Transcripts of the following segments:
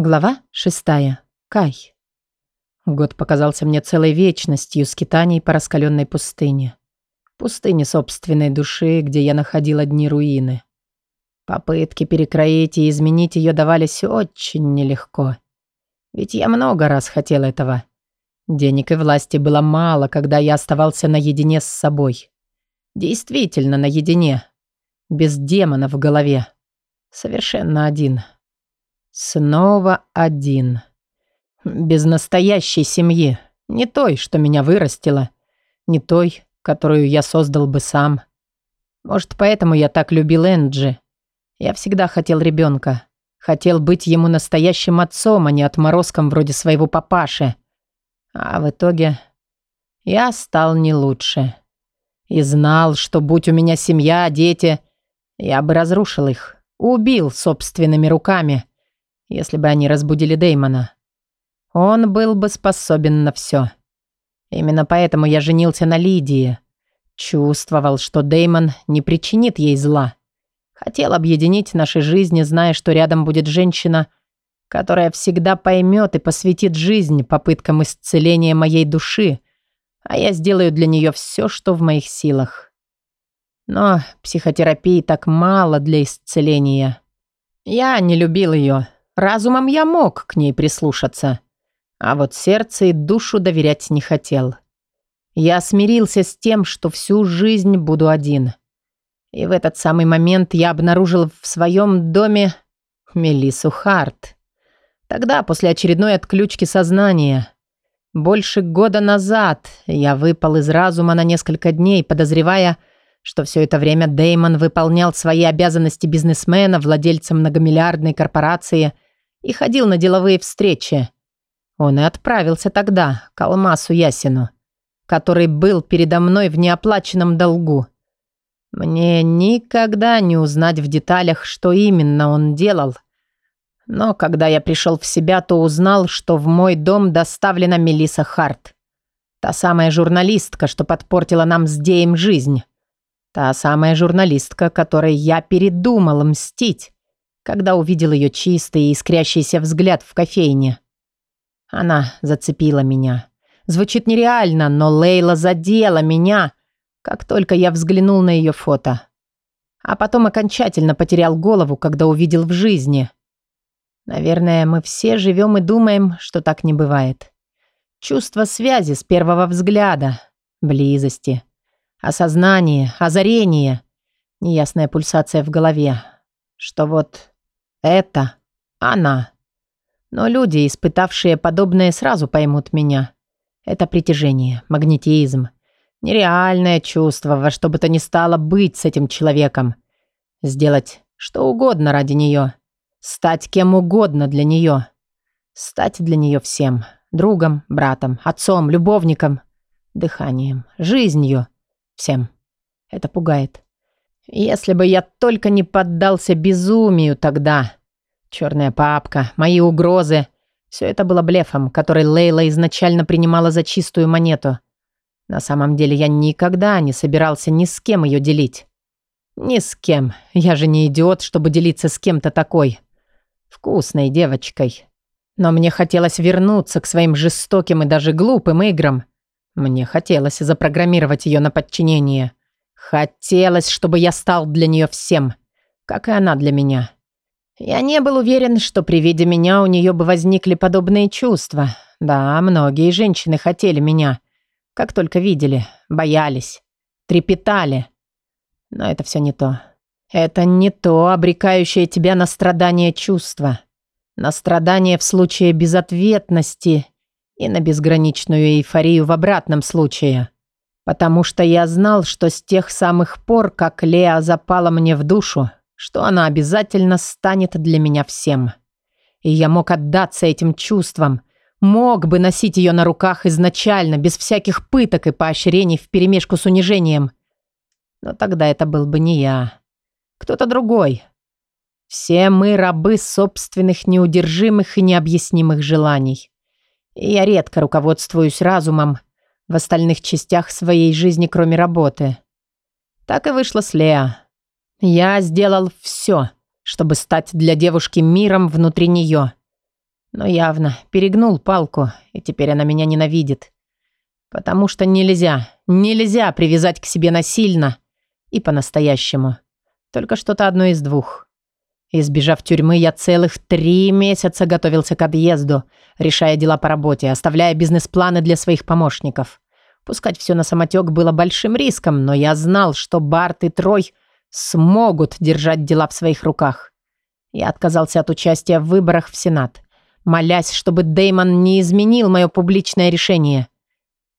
Глава шестая. Кай. Год показался мне целой вечностью скитаний по раскаленной пустыне. Пустыне собственной души, где я находил одни руины. Попытки перекроить и изменить ее давались очень нелегко. Ведь я много раз хотел этого. Денег и власти было мало, когда я оставался наедине с собой. Действительно наедине. Без демона в голове. Совершенно один. Снова один. Без настоящей семьи. Не той, что меня вырастила. Не той, которую я создал бы сам. Может, поэтому я так любил Энджи. Я всегда хотел ребенка. Хотел быть ему настоящим отцом, а не отморозком вроде своего папаши. А в итоге я стал не лучше. И знал, что будь у меня семья, дети, я бы разрушил их. Убил собственными руками если бы они разбудили Деймона. Он был бы способен на все. Именно поэтому я женился на Лидии. Чувствовал, что Деймон не причинит ей зла. Хотел объединить наши жизни, зная, что рядом будет женщина, которая всегда поймет и посвятит жизнь попыткам исцеления моей души, а я сделаю для нее все, что в моих силах. Но психотерапии так мало для исцеления. Я не любил ее, Разумом я мог к ней прислушаться, а вот сердце и душу доверять не хотел. Я смирился с тем, что всю жизнь буду один. И в этот самый момент я обнаружил в своем доме Мелиссу Харт. Тогда, после очередной отключки сознания, больше года назад, я выпал из разума на несколько дней, подозревая, что все это время Деймон выполнял свои обязанности бизнесмена, владельца многомиллиардной корпорации – и ходил на деловые встречи. Он и отправился тогда к Алмасу Ясину, который был передо мной в неоплаченном долгу. Мне никогда не узнать в деталях, что именно он делал. Но когда я пришел в себя, то узнал, что в мой дом доставлена Мелиса Харт. Та самая журналистка, что подпортила нам с Деем жизнь. Та самая журналистка, которой я передумал мстить когда увидел ее чистый и искрящийся взгляд в кофейне. Она зацепила меня. Звучит нереально, но Лейла задела меня, как только я взглянул на ее фото. А потом окончательно потерял голову, когда увидел в жизни. Наверное, мы все живем и думаем, что так не бывает. Чувство связи с первого взгляда, близости, осознание, озарение, неясная пульсация в голове. Что вот это она. Но люди, испытавшие подобное, сразу поймут меня. Это притяжение, магнетизм. Нереальное чувство, во что бы то ни стало быть с этим человеком. Сделать что угодно ради нее. Стать кем угодно для нее. Стать для нее всем. Другом, братом, отцом, любовником, дыханием, жизнью. Всем. Это пугает. Если бы я только не поддался безумию тогда. Черная папка, мои угрозы. Все это было блефом, который Лейла изначально принимала за чистую монету. На самом деле я никогда не собирался ни с кем ее делить. Ни с кем. Я же не идиот, чтобы делиться с кем-то такой. Вкусной девочкой. Но мне хотелось вернуться к своим жестоким и даже глупым играм. Мне хотелось запрограммировать ее на подчинение. Хотелось, чтобы я стал для нее всем, как и она для меня. Я не был уверен, что при виде меня у нее бы возникли подобные чувства. Да, многие женщины хотели меня. Как только видели, боялись, трепетали. Но это все не то. Это не то, обрекающее тебя на страдание чувства. На страдание в случае безответности и на безграничную эйфорию в обратном случае. Потому что я знал, что с тех самых пор, как Леа запала мне в душу, что она обязательно станет для меня всем. И я мог отдаться этим чувствам, мог бы носить ее на руках изначально, без всяких пыток и поощрений вперемешку с унижением. Но тогда это был бы не я. Кто-то другой. Все мы рабы собственных неудержимых и необъяснимых желаний. И я редко руководствуюсь разумом, в остальных частях своей жизни, кроме работы. Так и вышло с Леа. Я сделал все, чтобы стать для девушки миром внутри нее. Но явно перегнул палку, и теперь она меня ненавидит. Потому что нельзя, нельзя привязать к себе насильно и по-настоящему. Только что-то одно из двух. Избежав тюрьмы, я целых три месяца готовился к отъезду, решая дела по работе, оставляя бизнес-планы для своих помощников. Пускать все на самотек было большим риском, но я знал, что Барт и Трой смогут держать дела в своих руках. Я отказался от участия в выборах в Сенат, молясь, чтобы Деймон не изменил мое публичное решение.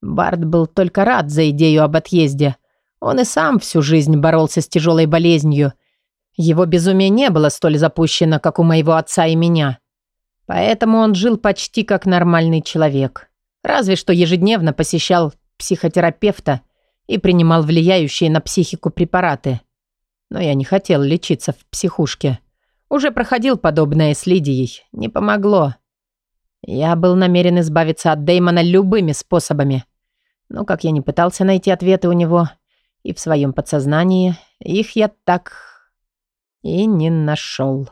Барт был только рад за идею об отъезде. Он и сам всю жизнь боролся с тяжелой болезнью. Его безумие не было столь запущено, как у моего отца и меня. Поэтому он жил почти как нормальный человек. Разве что ежедневно посещал психотерапевта и принимал влияющие на психику препараты. Но я не хотел лечиться в психушке. Уже проходил подобное с Лидией. Не помогло. Я был намерен избавиться от Дэймона любыми способами. Но как я не пытался найти ответы у него и в своем подсознании, их я так и не нашел.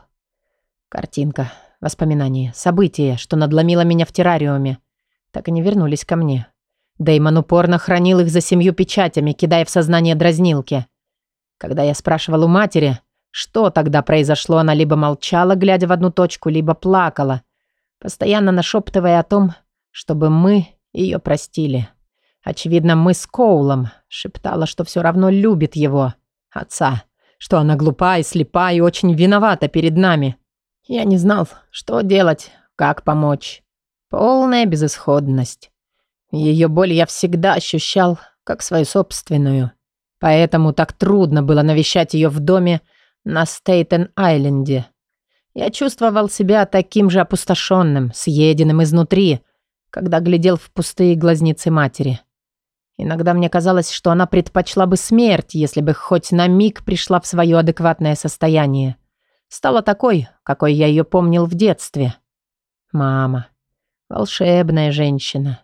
Картинка, воспоминания, события, что надломило меня в террариуме, так и не вернулись ко мне. Дэймон упорно хранил их за семью печатями, кидая в сознание дразнилки. Когда я спрашивал у матери, что тогда произошло, она либо молчала, глядя в одну точку, либо плакала, постоянно нашептывая о том, чтобы мы ее простили. Очевидно, мы с Коулом шептала, что все равно любит его, отца, что она глупа и слепа и очень виновата перед нами. Я не знал, что делать, как помочь. Полная безысходность. Ее боль я всегда ощущал как свою собственную. Поэтому так трудно было навещать ее в доме на Стейтен-Айленде. Я чувствовал себя таким же опустошенным, съеденным изнутри, когда глядел в пустые глазницы матери. Иногда мне казалось, что она предпочла бы смерть, если бы хоть на миг пришла в свое адекватное состояние. Стала такой, какой я ее помнил в детстве. Мама. Волшебная женщина.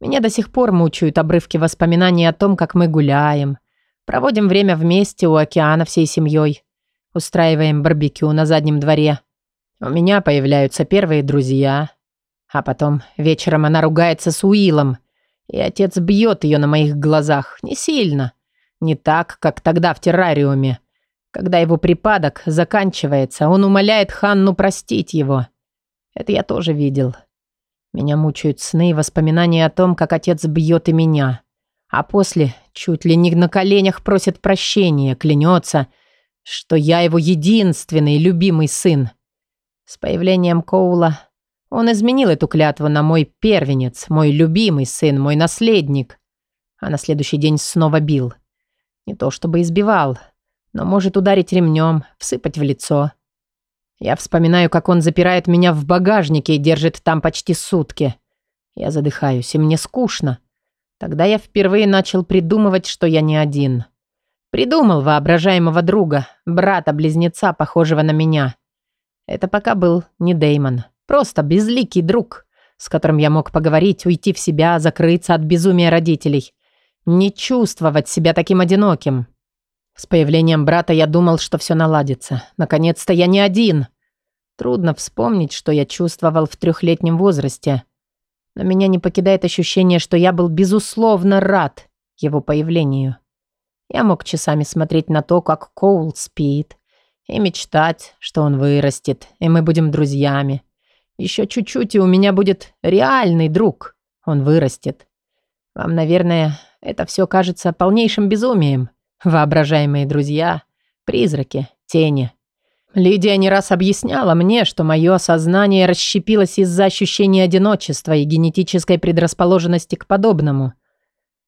Меня до сих пор мучают обрывки воспоминаний о том, как мы гуляем, проводим время вместе у океана всей семьей, устраиваем барбекю на заднем дворе. У меня появляются первые друзья. А потом вечером она ругается с Уиллом, и отец бьет ее на моих глазах. Не сильно. Не так, как тогда в террариуме. Когда его припадок заканчивается, он умоляет Ханну простить его. Это я тоже видел. Меня мучают сны и воспоминания о том, как отец бьет и меня. А после чуть ли не на коленях просит прощения, клянется, что я его единственный любимый сын. С появлением Коула он изменил эту клятву на мой первенец, мой любимый сын, мой наследник. А на следующий день снова бил. Не то чтобы избивал, но может ударить ремнем, всыпать в лицо. Я вспоминаю, как он запирает меня в багажнике и держит там почти сутки. Я задыхаюсь, и мне скучно. Тогда я впервые начал придумывать, что я не один. Придумал воображаемого друга, брата-близнеца, похожего на меня. Это пока был не Деймон, просто безликий друг, с которым я мог поговорить, уйти в себя, закрыться от безумия родителей. Не чувствовать себя таким одиноким. С появлением брата я думал, что все наладится. Наконец-то я не один. Трудно вспомнить, что я чувствовал в трехлетнем возрасте. Но меня не покидает ощущение, что я был безусловно рад его появлению. Я мог часами смотреть на то, как Коул спит, и мечтать, что он вырастет, и мы будем друзьями. Еще чуть-чуть, и у меня будет реальный друг. Он вырастет. Вам, наверное, это все кажется полнейшим безумием. Воображаемые друзья, призраки, тени. Лидия не раз объясняла мне, что мое сознание расщепилось из-за ощущения одиночества и генетической предрасположенности к подобному.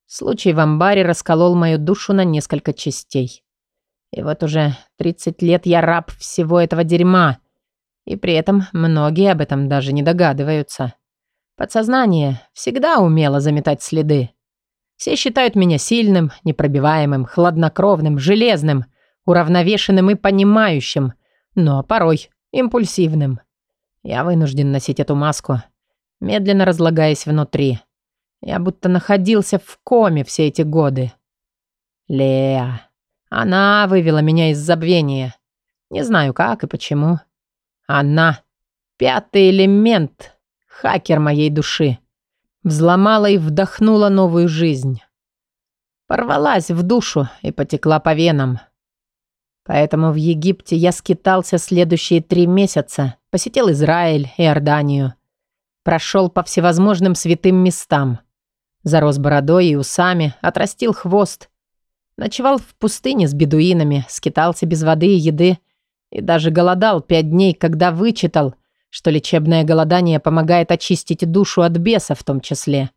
Случай в амбаре расколол мою душу на несколько частей. И вот уже 30 лет я раб всего этого дерьма, и при этом многие об этом даже не догадываются. Подсознание всегда умело заметать следы. Все считают меня сильным, непробиваемым, хладнокровным, железным, уравновешенным и понимающим, но порой импульсивным. Я вынужден носить эту маску, медленно разлагаясь внутри. Я будто находился в коме все эти годы. Леа. Она вывела меня из забвения. Не знаю как и почему. Она. Пятый элемент, хакер моей души. Взломала и вдохнула новую жизнь. Порвалась в душу и потекла по венам. Поэтому в Египте я скитался следующие три месяца, посетил Израиль и Иорданию. Прошел по всевозможным святым местам. Зарос бородой и усами, отрастил хвост. Ночевал в пустыне с бедуинами, скитался без воды и еды и даже голодал пять дней, когда вычитал, что лечебное голодание помогает очистить душу от беса в том числе.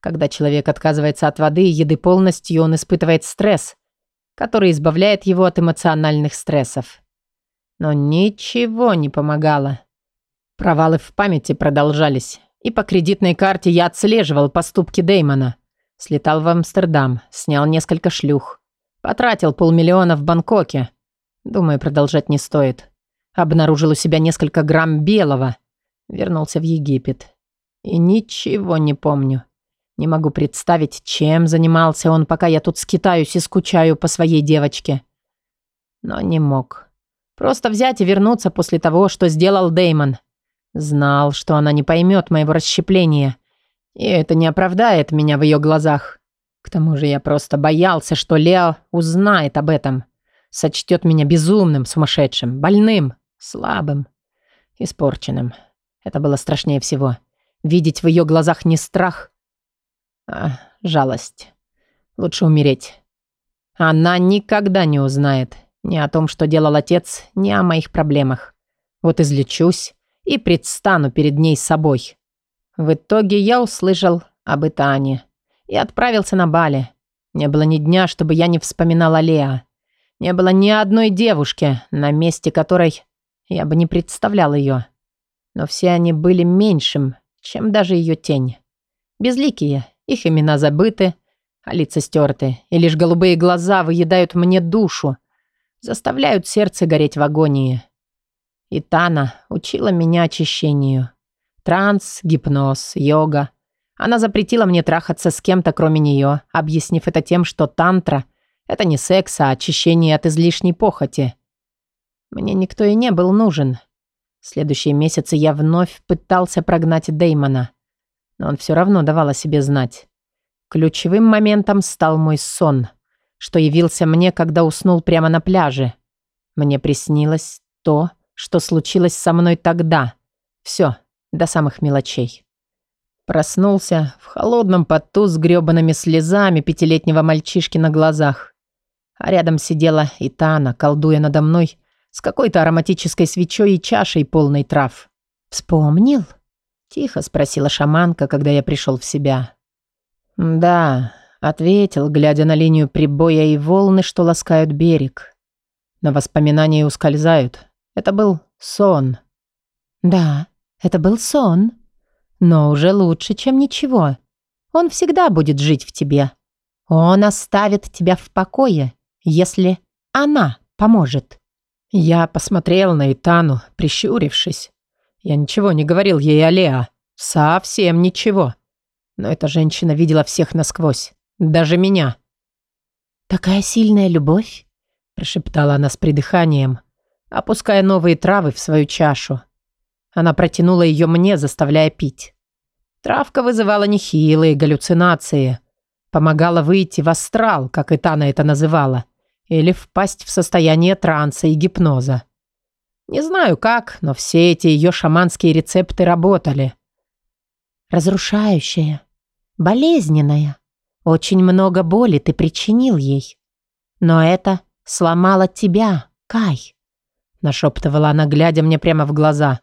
Когда человек отказывается от воды и еды полностью, он испытывает стресс, который избавляет его от эмоциональных стрессов. Но ничего не помогало. Провалы в памяти продолжались, и по кредитной карте я отслеживал поступки Деймона. Слетал в Амстердам, снял несколько шлюх. Потратил полмиллиона в Бангкоке. Думаю, продолжать не стоит. Обнаружил у себя несколько грамм белого. Вернулся в Египет. И ничего не помню. Не могу представить, чем занимался он, пока я тут скитаюсь и скучаю по своей девочке. Но не мог. Просто взять и вернуться после того, что сделал Деймон. Знал, что она не поймет моего расщепления. И это не оправдает меня в ее глазах. К тому же я просто боялся, что Лео узнает об этом. Сочтет меня безумным, сумасшедшим, больным, слабым, испорченным. Это было страшнее всего. Видеть в ее глазах не страх, а, жалость. Лучше умереть. Она никогда не узнает ни о том, что делал отец, ни о моих проблемах. Вот излечусь и предстану перед ней собой. В итоге я услышал об Итане и отправился на Бали. Не было ни дня, чтобы я не вспоминал Леа. Не было ни одной девушки, на месте которой я бы не представлял ее. Но все они были меньшим, чем даже ее тень. Безликие их имена забыты, а лица стерты, и лишь голубые глаза выедают мне душу, заставляют сердце гореть в агонии. И Тана учила меня очищению. Транс, гипноз, йога. Она запретила мне трахаться с кем-то, кроме нее, объяснив это тем, что тантра – это не секс, а очищение от излишней похоти. Мне никто и не был нужен. Следующие месяцы я вновь пытался прогнать Деймона но он все равно давал о себе знать. Ключевым моментом стал мой сон, что явился мне, когда уснул прямо на пляже. Мне приснилось то, что случилось со мной тогда. Все, до самых мелочей. Проснулся в холодном поту с грёбаными слезами пятилетнего мальчишки на глазах. А рядом сидела Итана, колдуя надо мной с какой-то ароматической свечой и чашей полной трав. «Вспомнил?» Тихо спросила шаманка, когда я пришел в себя. «Да», — ответил, глядя на линию прибоя и волны, что ласкают берег. Но воспоминания ускользают. Это был сон. «Да, это был сон. Но уже лучше, чем ничего. Он всегда будет жить в тебе. Он оставит тебя в покое, если она поможет». Я посмотрел на Итану, прищурившись. Я ничего не говорил ей о Леа. Совсем ничего. Но эта женщина видела всех насквозь. Даже меня. «Такая сильная любовь?» прошептала она с придыханием, опуская новые травы в свою чашу. Она протянула ее мне, заставляя пить. Травка вызывала нехилые галлюцинации. Помогала выйти в астрал, как и Тана это называла, или впасть в состояние транса и гипноза. Не знаю как, но все эти ее шаманские рецепты работали. Разрушающая, болезненная. Очень много боли ты причинил ей. Но это сломало тебя, Кай. Нашептывала она, глядя мне прямо в глаза.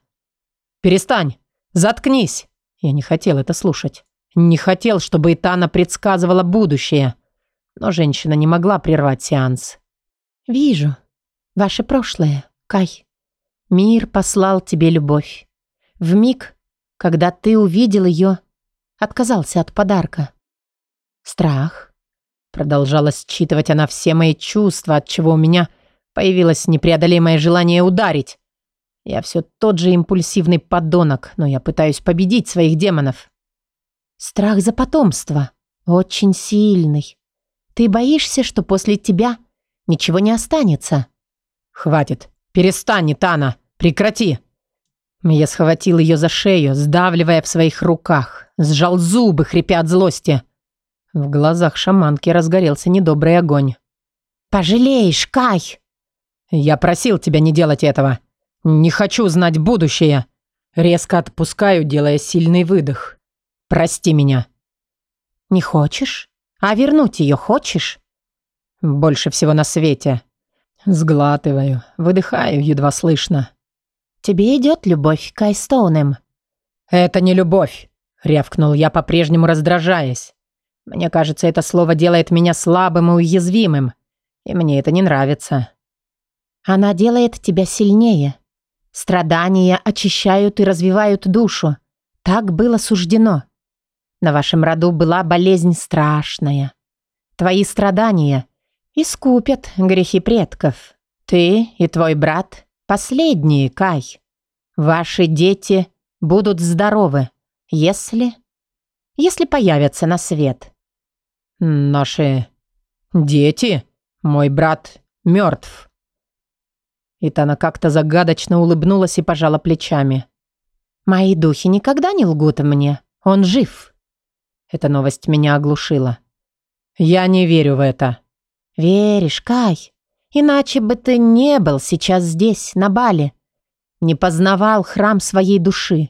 «Перестань! Заткнись!» Я не хотел это слушать. Не хотел, чтобы Итана предсказывала будущее. Но женщина не могла прервать сеанс. «Вижу. Ваше прошлое, Кай. Мир послал тебе любовь. В миг, когда ты увидел ее, отказался от подарка. Страх. Продолжала считывать она все мои чувства, от чего у меня появилось непреодолимое желание ударить. Я все тот же импульсивный подонок, но я пытаюсь победить своих демонов. Страх за потомство. Очень сильный. Ты боишься, что после тебя ничего не останется? Хватит. «Перестань, Тана! Прекрати!» Я схватил ее за шею, сдавливая в своих руках, сжал зубы, хрипя от злости. В глазах шаманки разгорелся недобрый огонь. «Пожалеешь, Кай!» «Я просил тебя не делать этого. Не хочу знать будущее». Резко отпускаю, делая сильный выдох. «Прости меня». «Не хочешь? А вернуть ее хочешь?» «Больше всего на свете». Сглатываю, выдыхаю, едва слышно. «Тебе идет любовь к Айстоунам?» «Это не любовь», — рявкнул я, по-прежнему раздражаясь. «Мне кажется, это слово делает меня слабым и уязвимым, и мне это не нравится». «Она делает тебя сильнее. Страдания очищают и развивают душу. Так было суждено. На вашем роду была болезнь страшная. Твои страдания искупят грехи предков. Ты и твой брат – последние, Кай. Ваши дети будут здоровы, если... если появятся на свет. Наши дети? Мой брат мертв. Итана как-то загадочно улыбнулась и пожала плечами. Мои духи никогда не лгут мне. Он жив. Эта новость меня оглушила. Я не верю в это. «Веришь, Кай? Иначе бы ты не был сейчас здесь, на Бале. Не познавал храм своей души.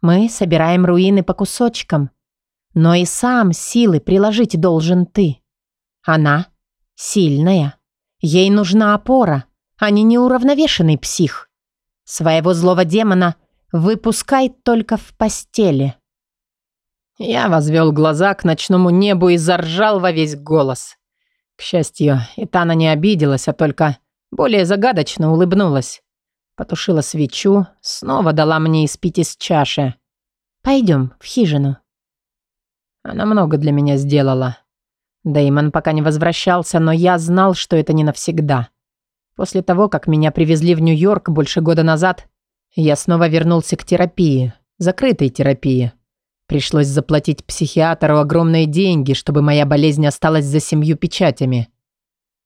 Мы собираем руины по кусочкам. Но и сам силы приложить должен ты. Она сильная. Ей нужна опора, а не неуравновешенный псих. Своего злого демона выпускай только в постели». Я возвел глаза к ночному небу и заржал во весь голос. К счастью, Итана не обиделась, а только более загадочно улыбнулась. Потушила свечу, снова дала мне испить из чаши. «Пойдем в хижину». Она много для меня сделала. Дэймон пока не возвращался, но я знал, что это не навсегда. После того, как меня привезли в Нью-Йорк больше года назад, я снова вернулся к терапии, закрытой терапии. Пришлось заплатить психиатру огромные деньги, чтобы моя болезнь осталась за семью печатями.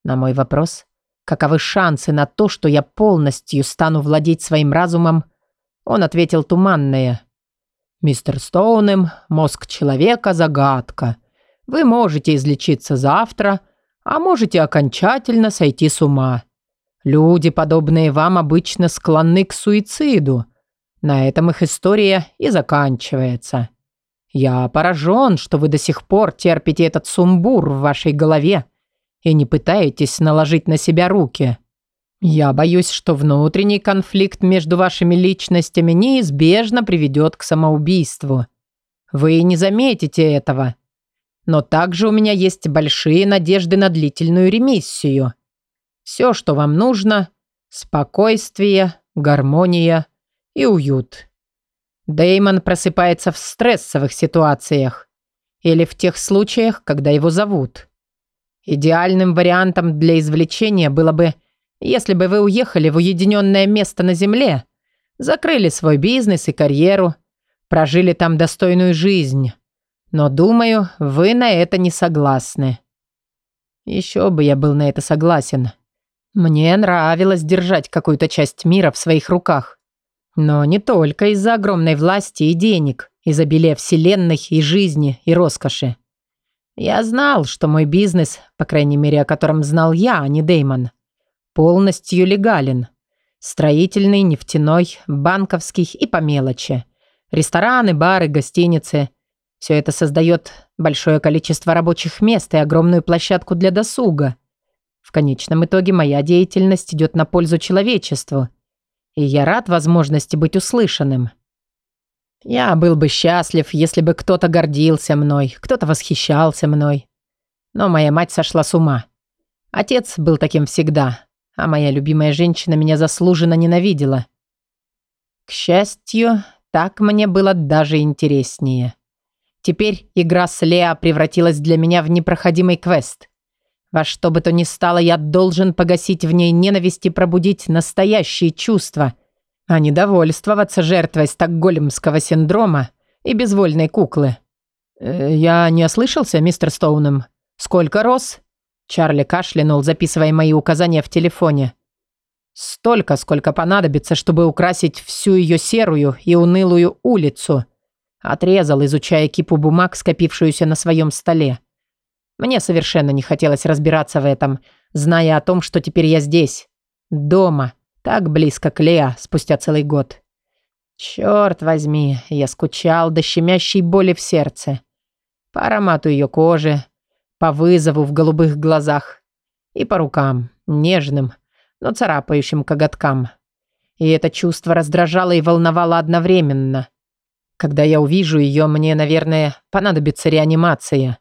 На мой вопрос, каковы шансы на то, что я полностью стану владеть своим разумом, он ответил туманное. «Мистер Стоунем, мозг человека – загадка. Вы можете излечиться завтра, а можете окончательно сойти с ума. Люди, подобные вам, обычно склонны к суициду. На этом их история и заканчивается». Я поражен, что вы до сих пор терпите этот сумбур в вашей голове и не пытаетесь наложить на себя руки. Я боюсь, что внутренний конфликт между вашими личностями неизбежно приведет к самоубийству. Вы не заметите этого. Но также у меня есть большие надежды на длительную ремиссию. Все, что вам нужно – спокойствие, гармония и уют. Деймон просыпается в стрессовых ситуациях или в тех случаях, когда его зовут. Идеальным вариантом для извлечения было бы, если бы вы уехали в уединенное место на Земле, закрыли свой бизнес и карьеру, прожили там достойную жизнь. Но, думаю, вы на это не согласны. Еще бы я был на это согласен. Мне нравилось держать какую-то часть мира в своих руках. Но не только из-за огромной власти и денег, изобилия вселенной и жизни и роскоши. Я знал, что мой бизнес, по крайней мере, о котором знал я, а не Деймон, полностью легален. Строительный, нефтяной, банковский и по мелочи. Рестораны, бары, гостиницы. Все это создает большое количество рабочих мест и огромную площадку для досуга. В конечном итоге моя деятельность идет на пользу человечеству – и я рад возможности быть услышанным. Я был бы счастлив, если бы кто-то гордился мной, кто-то восхищался мной. Но моя мать сошла с ума. Отец был таким всегда, а моя любимая женщина меня заслуженно ненавидела. К счастью, так мне было даже интереснее. Теперь игра с Леа превратилась для меня в непроходимый квест. Во что бы то ни стало, я должен погасить в ней ненависть и пробудить настоящие чувства, а не довольствоваться жертвой стокгольмского синдрома и безвольной куклы. «Э, «Я не ослышался, мистер Стоуном. Сколько роз?» Чарли кашлянул, записывая мои указания в телефоне. Столько, сколько понадобится, чтобы украсить всю ее серую и унылую улицу. Отрезал, изучая кипу бумаг, скопившуюся на своем столе. Мне совершенно не хотелось разбираться в этом, зная о том, что теперь я здесь, дома, так близко к Леа спустя целый год. Черт возьми, я скучал до щемящей боли в сердце. По аромату ее кожи, по вызову в голубых глазах и по рукам, нежным, но царапающим коготкам. И это чувство раздражало и волновало одновременно. Когда я увижу ее, мне, наверное, понадобится реанимация.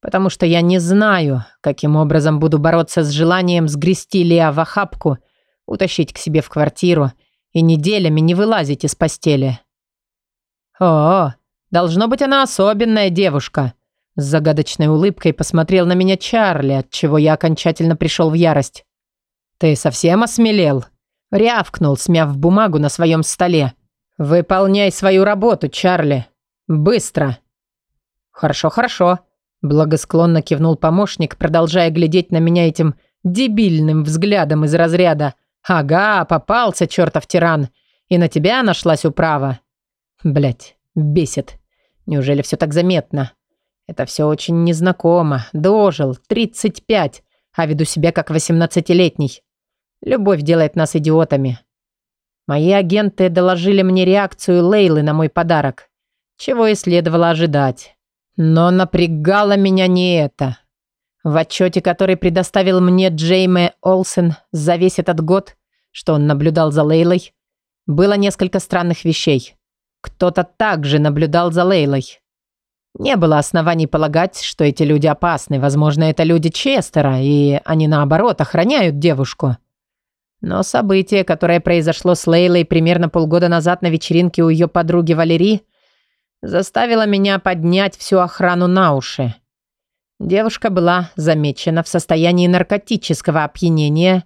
Потому что я не знаю, каким образом буду бороться с желанием сгрести Леа в охапку, утащить к себе в квартиру и неделями не вылазить из постели. «О, должно быть, она особенная девушка», с загадочной улыбкой посмотрел на меня Чарли, от чего я окончательно пришел в ярость. «Ты совсем осмелел?» Рявкнул, смяв бумагу на своем столе. «Выполняй свою работу, Чарли. Быстро!» «Хорошо, хорошо», – благосклонно кивнул помощник, продолжая глядеть на меня этим дебильным взглядом из разряда. «Ага, попался, чертов тиран. И на тебя нашлась управа». Блять, бесит. Неужели все так заметно? Это все очень незнакомо. Дожил, 35, а веду себя как 18-летний. Любовь делает нас идиотами. Мои агенты доложили мне реакцию Лейлы на мой подарок, чего и следовало ожидать. Но напрягало меня не это. В отчете, который предоставил мне Джейме Олсен за весь этот год, что он наблюдал за Лейлой, было несколько странных вещей. Кто-то также наблюдал за Лейлой. Не было оснований полагать, что эти люди опасны. Возможно, это люди Честера, и они, наоборот, охраняют девушку. Но событие, которое произошло с Лейлой примерно полгода назад на вечеринке у ее подруги Валерии, заставило меня поднять всю охрану на уши. Девушка была замечена в состоянии наркотического опьянения,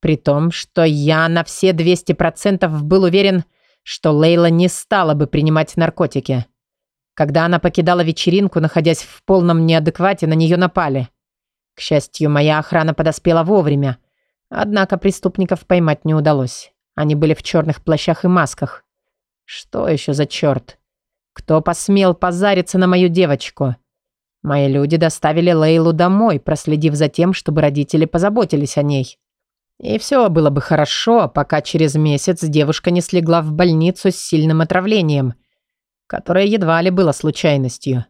при том, что я на все 200% был уверен, что Лейла не стала бы принимать наркотики. Когда она покидала вечеринку, находясь в полном неадеквате, на нее напали. К счастью, моя охрана подоспела вовремя, Однако преступников поймать не удалось. Они были в черных плащах и масках. Что еще за черт? Кто посмел позариться на мою девочку? Мои люди доставили Лейлу домой, проследив за тем, чтобы родители позаботились о ней. И все было бы хорошо, пока через месяц девушка не слегла в больницу с сильным отравлением, которое едва ли было случайностью.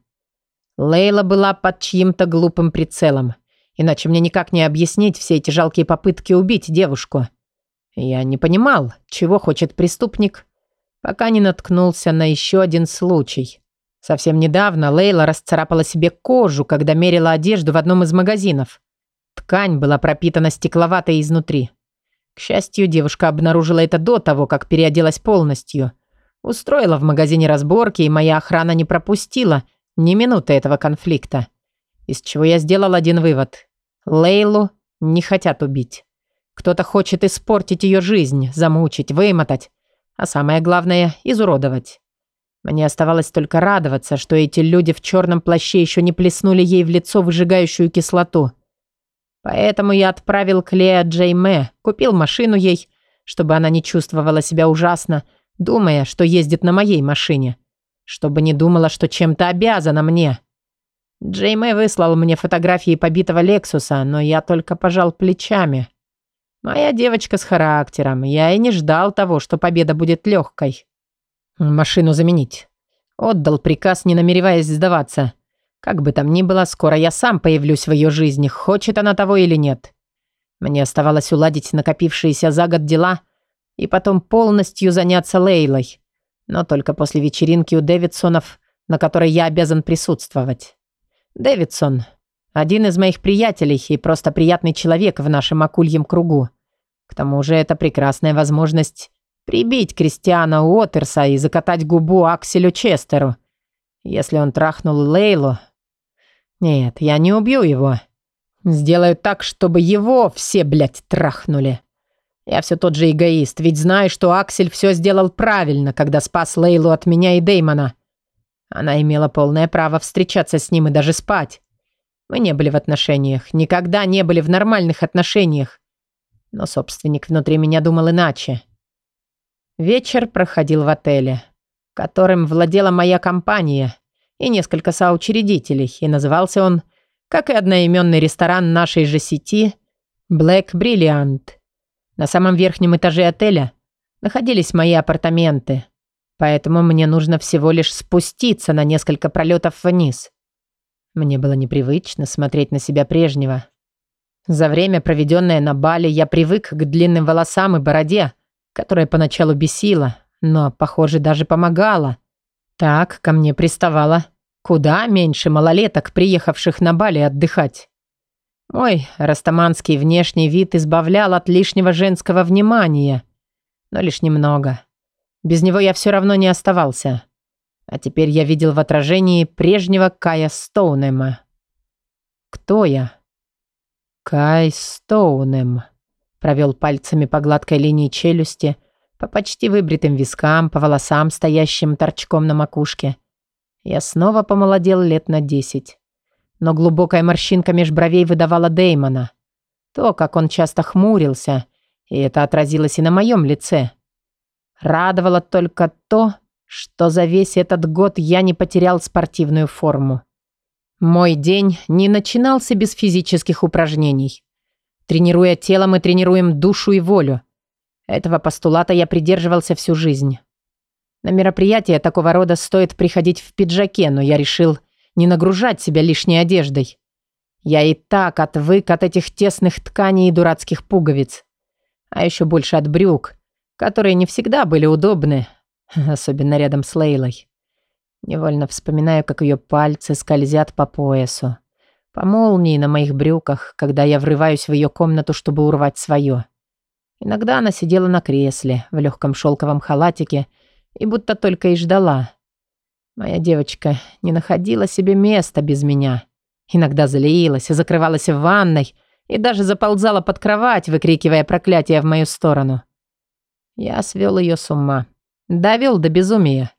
Лейла была под чьим-то глупым прицелом. Иначе мне никак не объяснить все эти жалкие попытки убить девушку. Я не понимал, чего хочет преступник, пока не наткнулся на еще один случай. Совсем недавно Лейла расцарапала себе кожу, когда мерила одежду в одном из магазинов. Ткань была пропитана стекловатой изнутри. К счастью, девушка обнаружила это до того, как переоделась полностью. Устроила в магазине разборки, и моя охрана не пропустила ни минуты этого конфликта. Из чего я сделал один вывод. Лейлу не хотят убить. Кто-то хочет испортить ее жизнь, замучить, вымотать, а самое главное – изуродовать. Мне оставалось только радоваться, что эти люди в черном плаще еще не плеснули ей в лицо выжигающую кислоту. Поэтому я отправил Клея Джейме, купил машину ей, чтобы она не чувствовала себя ужасно, думая, что ездит на моей машине. Чтобы не думала, что чем-то обязана мне. Джейме выслал мне фотографии побитого Лексуса, но я только пожал плечами. Моя девочка с характером. Я и не ждал того, что победа будет легкой. Машину заменить. Отдал приказ, не намереваясь сдаваться. Как бы там ни было, скоро я сам появлюсь в ее жизни, хочет она того или нет. Мне оставалось уладить накопившиеся за год дела и потом полностью заняться Лейлой. Но только после вечеринки у Дэвидсонов, на которой я обязан присутствовать. Дэвидсон. Один из моих приятелей и просто приятный человек в нашем акульем кругу. К тому же это прекрасная возможность прибить Кристиана Уотерса и закатать губу Акселю Честеру. Если он трахнул Лейлу... Нет, я не убью его. Сделаю так, чтобы его все, блядь, трахнули. Я все тот же эгоист, ведь знаю, что Аксель все сделал правильно, когда спас Лейлу от меня и Деймона. Она имела полное право встречаться с ним и даже спать. Мы не были в отношениях, никогда не были в нормальных отношениях. Но собственник внутри меня думал иначе. Вечер проходил в отеле, которым владела моя компания и несколько соучредителей, и назывался он, как и одноименный ресторан нашей же сети, Black Brilliant. На самом верхнем этаже отеля находились мои апартаменты, поэтому мне нужно всего лишь спуститься на несколько пролетов вниз. Мне было непривычно смотреть на себя прежнего. За время, проведенное на Бали, я привык к длинным волосам и бороде, которая поначалу бесила, но, похоже, даже помогала. Так ко мне приставала куда меньше малолеток, приехавших на Бали отдыхать. Мой растаманский внешний вид избавлял от лишнего женского внимания, но лишь немного. Без него я все равно не оставался. А теперь я видел в отражении прежнего Кая Стоунема. Кто я? Кай Стоунем. Провел пальцами по гладкой линии челюсти, по почти выбритым вискам, по волосам, стоящим торчком на макушке. Я снова помолодел лет на десять. Но глубокая морщинка меж бровей выдавала Деймона. То, как он часто хмурился, и это отразилось и на моем лице. Радовало только то, что за весь этот год я не потерял спортивную форму. Мой день не начинался без физических упражнений. Тренируя тело, мы тренируем душу и волю. Этого постулата я придерживался всю жизнь. На мероприятие такого рода стоит приходить в пиджаке, но я решил не нагружать себя лишней одеждой. Я и так отвык от этих тесных тканей и дурацких пуговиц. А еще больше от брюк, которые не всегда были удобны, особенно рядом с Лейлой. Невольно вспоминаю, как ее пальцы скользят по поясу. По молнии на моих брюках, когда я врываюсь в ее комнату, чтобы урвать свое. Иногда она сидела на кресле, в легком шелковом халатике, и будто только и ждала. Моя девочка не находила себе места без меня. Иногда злилась закрывалась в ванной, и даже заползала под кровать, выкрикивая проклятия в мою сторону. Я свел ее с ума. Довел до безумия.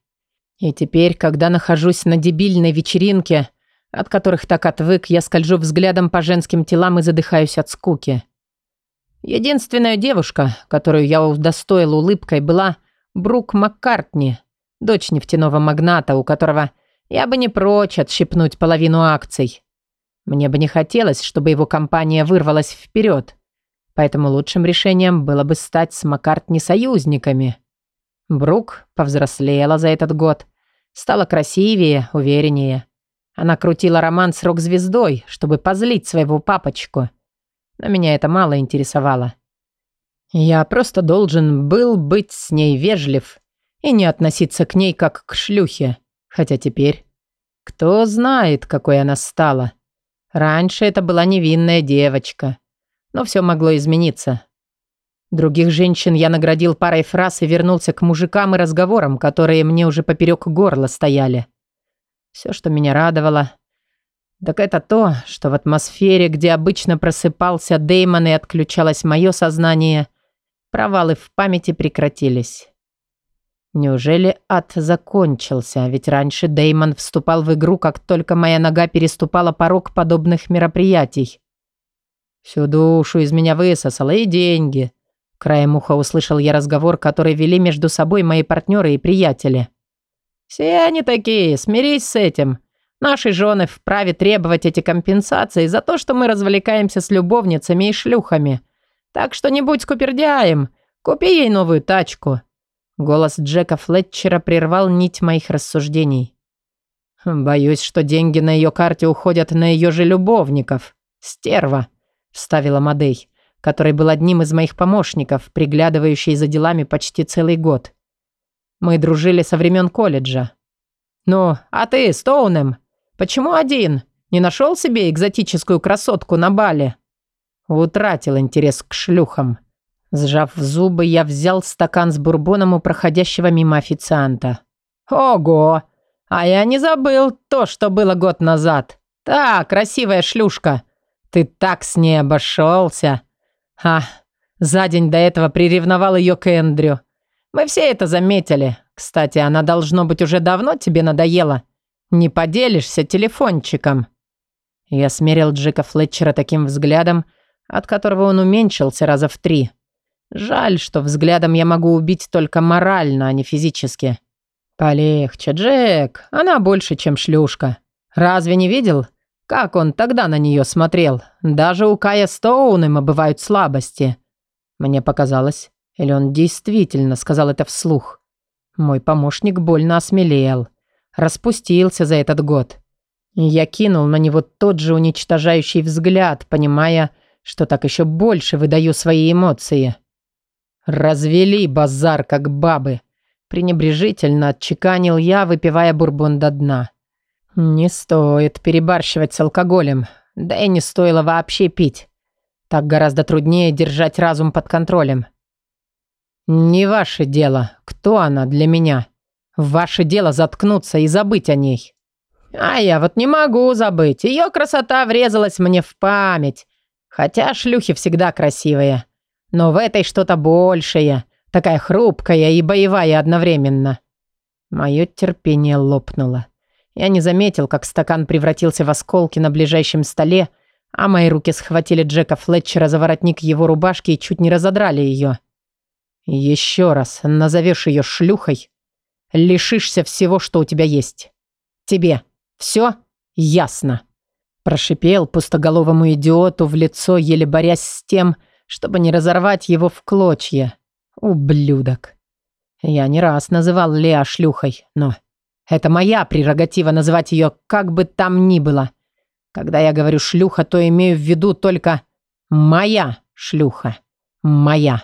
И теперь, когда нахожусь на дебильной вечеринке, от которых так отвык, я скольжу взглядом по женским телам и задыхаюсь от скуки. Единственная девушка, которую я удостоил улыбкой, была Брук Маккартни, дочь нефтяного магната, у которого я бы не прочь отщипнуть половину акций. Мне бы не хотелось, чтобы его компания вырвалась вперед, поэтому лучшим решением было бы стать с Маккартни союзниками. Брук повзрослела за этот год, стала красивее, увереннее. Она крутила роман с рок-звездой, чтобы позлить своего папочку. Но меня это мало интересовало. Я просто должен был быть с ней вежлив и не относиться к ней как к шлюхе. Хотя теперь... Кто знает, какой она стала. Раньше это была невинная девочка. Но все могло измениться. Других женщин я наградил парой фраз и вернулся к мужикам и разговорам, которые мне уже поперек горла стояли. Все, что меня радовало, так это то, что в атмосфере, где обычно просыпался Деймон и отключалось мое сознание, провалы в памяти прекратились. Неужели ад закончился? Ведь раньше Деймон вступал в игру, как только моя нога переступала порог подобных мероприятий. Всю душу из меня высосало и деньги – Краем уха услышал я разговор, который вели между собой мои партнеры и приятели. «Все они такие, смирись с этим. Наши жены вправе требовать эти компенсации за то, что мы развлекаемся с любовницами и шлюхами. Так что не будь скупердяем, купи ей новую тачку». Голос Джека Флетчера прервал нить моих рассуждений. «Боюсь, что деньги на ее карте уходят на ее же любовников. Стерва», — вставила Мадей который был одним из моих помощников, приглядывающий за делами почти целый год. Мы дружили со времен колледжа. «Ну, а ты, Стоунем, почему один? Не нашел себе экзотическую красотку на бале?» Утратил интерес к шлюхам. Сжав зубы, я взял стакан с бурбоном у проходящего мимо официанта. «Ого! А я не забыл то, что было год назад. Так, красивая шлюшка. Ты так с ней обошелся. А, за день до этого приревновал ее к Эндрю. Мы все это заметили. Кстати, она, должно быть, уже давно тебе надоела. Не поделишься телефончиком». Я смерил Джека Флетчера таким взглядом, от которого он уменьшился раза в три. Жаль, что взглядом я могу убить только морально, а не физически. Полегче, Джек, она больше, чем шлюшка. Разве не видел, как он тогда на нее смотрел? Даже у Кая Стоунема бывают слабости. Мне показалось, или он действительно сказал это вслух. Мой помощник больно осмелел. Распустился за этот год. Я кинул на него тот же уничтожающий взгляд, понимая, что так еще больше выдаю свои эмоции. «Развели базар, как бабы», – пренебрежительно отчеканил я, выпивая бурбон до дна. «Не стоит перебарщивать с алкоголем, да и не стоило вообще пить. Так гораздо труднее держать разум под контролем. Не ваше дело, кто она для меня. Ваше дело заткнуться и забыть о ней. А я вот не могу забыть. Ее красота врезалась мне в память. Хотя шлюхи всегда красивые. Но в этой что-то большее. Такая хрупкая и боевая одновременно. Мое терпение лопнуло. Я не заметил, как стакан превратился в осколки на ближайшем столе, а мои руки схватили Джека Флетчера за воротник его рубашки и чуть не разодрали ее. «Еще раз назовешь ее шлюхой, лишишься всего, что у тебя есть. Тебе все ясно?» Прошипел пустоголовому идиоту в лицо, еле борясь с тем, чтобы не разорвать его в клочья. Ублюдок. Я не раз называл Леа шлюхой, но это моя прерогатива называть ее как бы там ни было. Когда я говорю «шлюха», то имею в виду только «моя шлюха». Моя.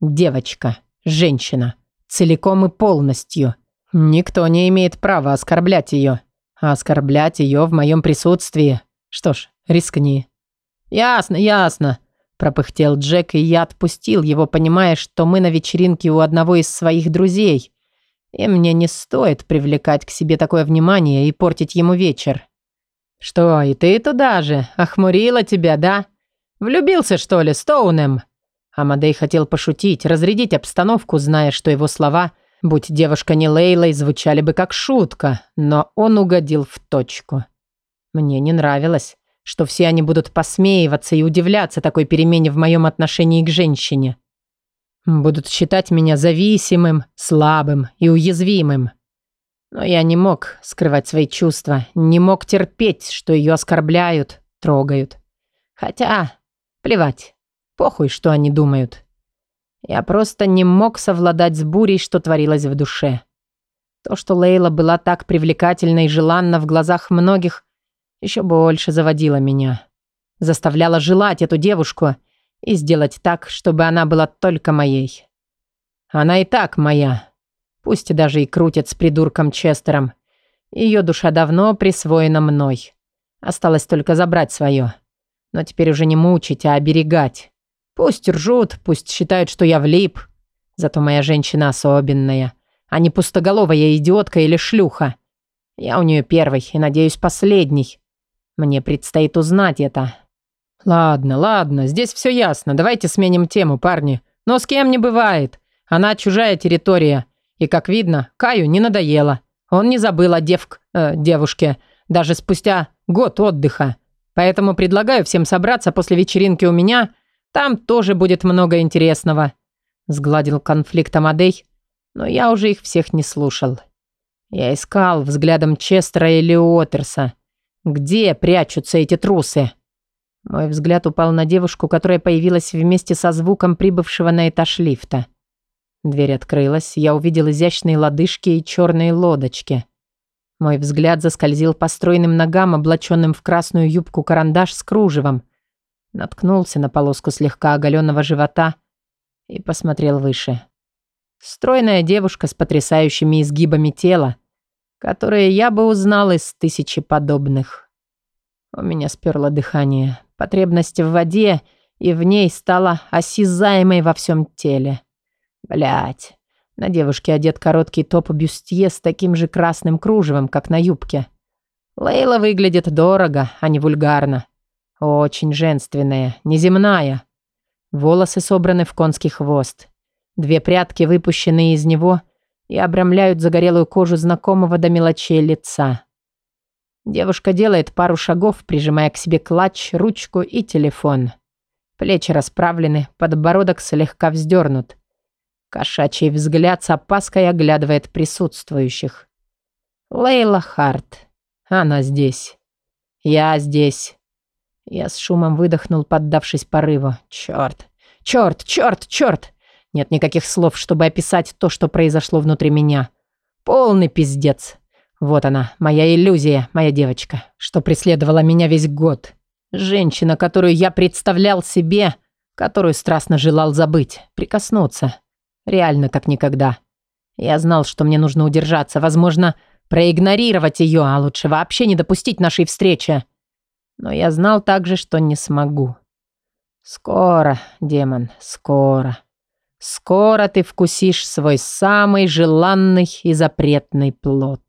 Девочка. Женщина. Целиком и полностью. Никто не имеет права оскорблять ее. А оскорблять ее в моем присутствии... Что ж, рискни. «Ясно, ясно», – пропыхтел Джек, и я отпустил его, понимая, что мы на вечеринке у одного из своих друзей – и мне не стоит привлекать к себе такое внимание и портить ему вечер. Что, и ты туда же? Охмурила тебя, да? Влюбился, что ли, Стоунем? Амадей хотел пошутить, разрядить обстановку, зная, что его слова, будь девушка не Лейлой, звучали бы как шутка, но он угодил в точку. Мне не нравилось, что все они будут посмеиваться и удивляться такой перемене в моем отношении к женщине. Будут считать меня зависимым, слабым и уязвимым. Но я не мог скрывать свои чувства, не мог терпеть, что ее оскорбляют, трогают. Хотя, плевать, похуй, что они думают. Я просто не мог совладать с бурей, что творилось в душе. То, что Лейла была так привлекательна и желанна в глазах многих, еще больше заводило меня. Заставляло желать эту девушку — и сделать так, чтобы она была только моей. Она и так моя. Пусть даже и крутит с придурком Честером. Ее душа давно присвоена мной. Осталось только забрать свое. Но теперь уже не мучить, а оберегать. Пусть ржут, пусть считают, что я влип. Зато моя женщина особенная, а не пустоголовая идиотка или шлюха. Я у нее первый и, надеюсь, последний. Мне предстоит узнать это, «Ладно, ладно, здесь все ясно. Давайте сменим тему, парни. Но с кем не бывает. Она чужая территория. И, как видно, Каю не надоело. Он не забыл о девк... Э, девушке. Даже спустя год отдыха. Поэтому предлагаю всем собраться после вечеринки у меня. Там тоже будет много интересного». Сгладил конфликт Амадей, но я уже их всех не слушал. Я искал взглядом Честера или Уотерса. Где прячутся эти трусы? Мой взгляд упал на девушку, которая появилась вместе со звуком прибывшего на этаж лифта. Дверь открылась, я увидел изящные лодыжки и черные лодочки. Мой взгляд заскользил по стройным ногам, облаченным в красную юбку-карандаш с кружевом. Наткнулся на полоску слегка оголенного живота и посмотрел выше. Стройная девушка с потрясающими изгибами тела, которые я бы узнал из тысячи подобных. У меня сперло дыхание. Потребность в воде и в ней стала осязаемой во всем теле. Блять. На девушке одет короткий топ-бюстье с таким же красным кружевом, как на юбке. Лейла выглядит дорого, а не вульгарно. Очень женственная, неземная. Волосы собраны в конский хвост. Две прядки выпущены из него и обрамляют загорелую кожу знакомого до мелочей лица. Девушка делает пару шагов, прижимая к себе клатч, ручку и телефон. Плечи расправлены, подбородок слегка вздернут. Кошачий взгляд с опаской оглядывает присутствующих. Лейла Харт. Она здесь. Я здесь. Я с шумом выдохнул, поддавшись порыву. Черт, черт, черт, черт. Нет никаких слов, чтобы описать то, что произошло внутри меня. Полный пиздец. Вот она, моя иллюзия, моя девочка, что преследовала меня весь год. Женщина, которую я представлял себе, которую страстно желал забыть, прикоснуться. Реально как никогда. Я знал, что мне нужно удержаться, возможно, проигнорировать ее, а лучше вообще не допустить нашей встречи. Но я знал также, что не смогу. Скоро, демон, скоро. Скоро ты вкусишь свой самый желанный и запретный плод.